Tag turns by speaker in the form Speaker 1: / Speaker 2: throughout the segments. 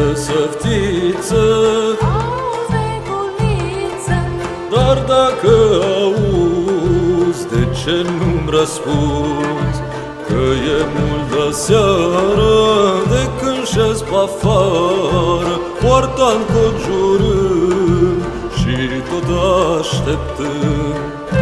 Speaker 1: Săftiță, săftiță.
Speaker 2: Auzi, neculiță,
Speaker 1: Dar dacă auzi, de ce nu-mi răspunzi? Că e mult de seară, de când șez pe afară Poarta-n conjurând și tot așteptând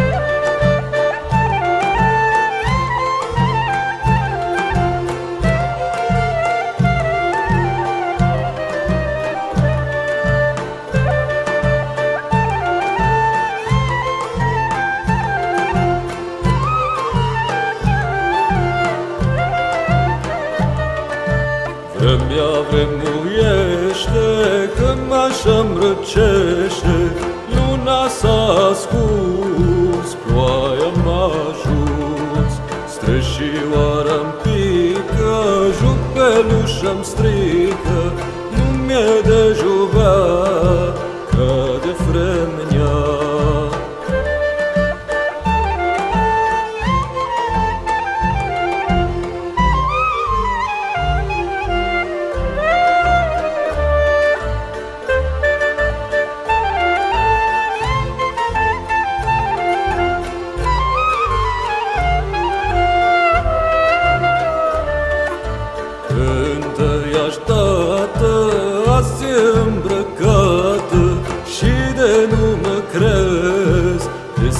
Speaker 1: vremuiește, când așa răcește, Luna s-a ascuns, ploaia mă ajuns, Strășioara-mi pică, jupelușa-mi strică, Nu mi-e de juvea,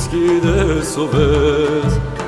Speaker 1: qui décevait